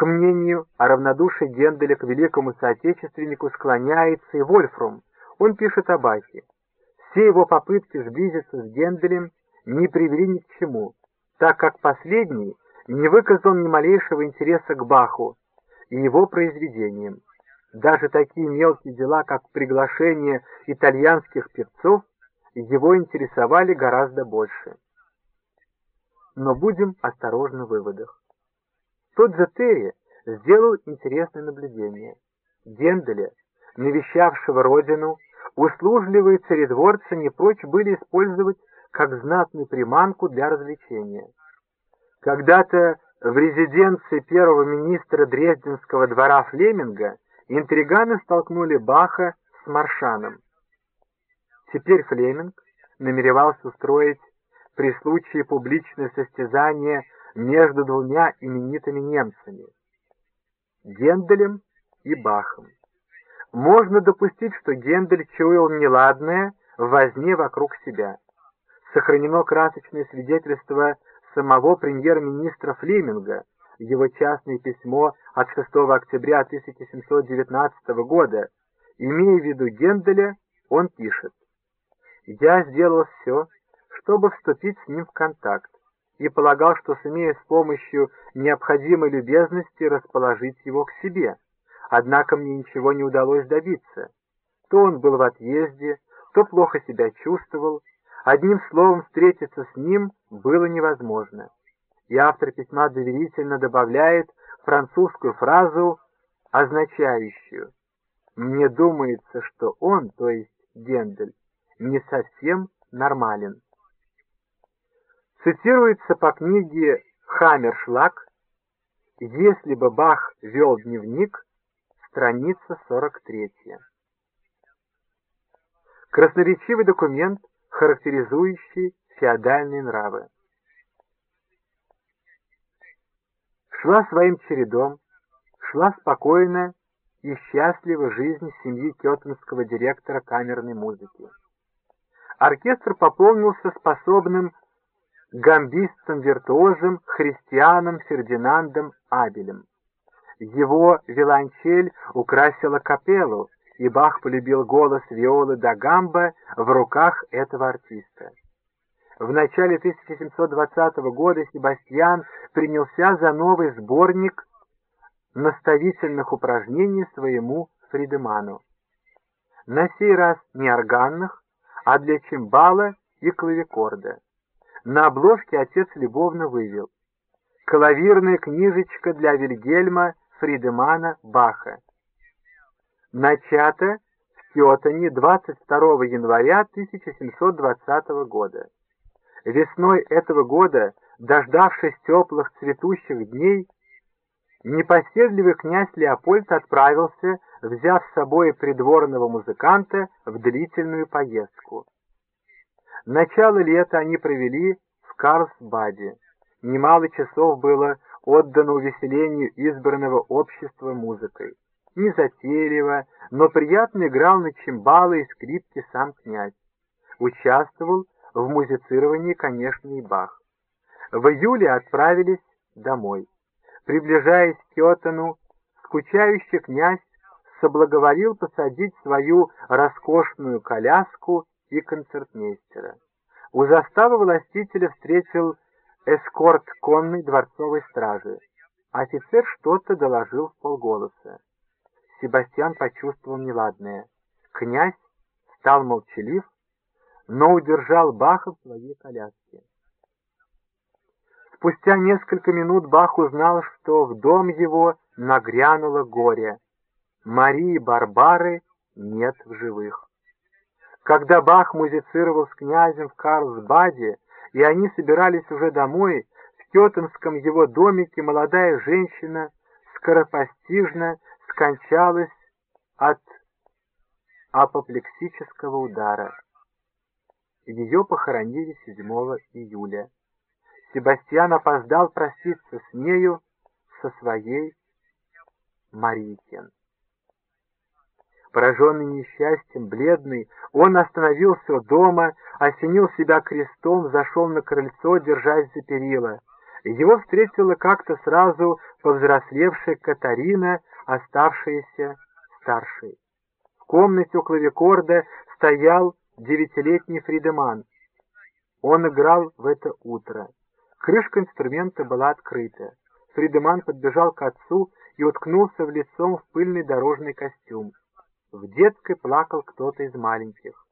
К мнению о равнодушии Генделя к великому соотечественнику склоняется и Вольфрум. Он пишет о Бахе. Все его попытки сблизиться с Генделем не привели ни к чему, так как последний не выказал ни малейшего интереса к Баху и его произведениям. Даже такие мелкие дела, как приглашение итальянских певцов, его интересовали гораздо больше. Но будем осторожны в выводах. Тот же Терри сделал интересное наблюдение. Генделя, навещавшего родину, услужливые царедворцы не прочь были использовать как знатную приманку для развлечения. Когда-то в резиденции первого министра Дрезденского двора Флеминга интриганы столкнули Баха с Маршаном. Теперь Флеминг намеревался устроить при случае публичное состязание между двумя именитыми немцами — Генделем и Бахом. Можно допустить, что Гендель чуял неладное в возне вокруг себя. Сохранено красочное свидетельство самого премьер-министра Флеминга, его частное письмо от 6 октября 1719 года. Имея в виду Генделя, он пишет «Я сделал все, чтобы вступить с ним в контакт, и полагал, что сумею с помощью необходимой любезности расположить его к себе. Однако мне ничего не удалось добиться. То он был в отъезде, то плохо себя чувствовал, Одним словом, встретиться с ним было невозможно. И автор письма доверительно добавляет французскую фразу, означающую «Мне думается, что он, то есть Гендель, не совсем нормален». Цитируется по книге «Хаммершлаг» «Если бы Бах вел дневник», страница 43. Красноречивый документ характеризующий феодальные нравы. Шла своим чередом, шла спокойно и счастливо жизнь семьи кетенского директора камерной музыки. Оркестр пополнился способным гамбистом-виртуозом христианом Фердинандом Абелем. Его виолончель украсила капеллу, и Бах полюбил голос виолы да гамба в руках этого артиста. В начале 1720 года Себастьян принялся за новый сборник наставительных упражнений своему Фридеману. На сей раз не органных, а для чимбала и клавикорда. На обложке отец любовно вывел «Клавирная книжечка для Вильгельма Фридемана Баха» начато в Кётане 22 января 1720 года. Весной этого года, дождавшись теплых цветущих дней, непоседливый князь Леопольд отправился, взяв с собой придворного музыканта в длительную поездку. Начало лета они провели в Карлсбаде. Немало часов было отдано увеселению избранного общества музыкой незатейливо, но приятно играл на чимбалы и скрипке сам князь. Участвовал в музицировании, конечно, и Бах. В июле отправились домой. Приближаясь к Кетану, скучающий князь соблаговорил посадить свою роскошную коляску и концертмейстера. У заставы властителя встретил эскорт конной дворцовой стражи. Офицер что-то доложил в полголоса. Себастьян почувствовал неладное. Князь стал молчалив, но удержал Баха в своей коляске. Спустя несколько минут Бах узнал, что в дом его нагрянуло горе. Марии Барбары нет в живых. Когда Бах музицировал с князем в Карлсбаде, и они собирались уже домой, в Кетенском его домике молодая женщина скоропостижно скончалась от апоплексического удара. Ее похоронили 7 июля. Себастьян опоздал проститься с нею, со своей Марийкен. Пораженный несчастьем, бледный, он остановился дома, осенил себя крестом, зашел на крыльцо, держась за перила. Его встретила как-то сразу повзрослевшая Катарина, оставшаяся старшей. В комнате у клавикорда стоял девятилетний Фридеман. Он играл в это утро. Крышка инструмента была открыта. Фридеман подбежал к отцу и уткнулся в лицом в пыльный дорожный костюм. В детской плакал кто-то из маленьких.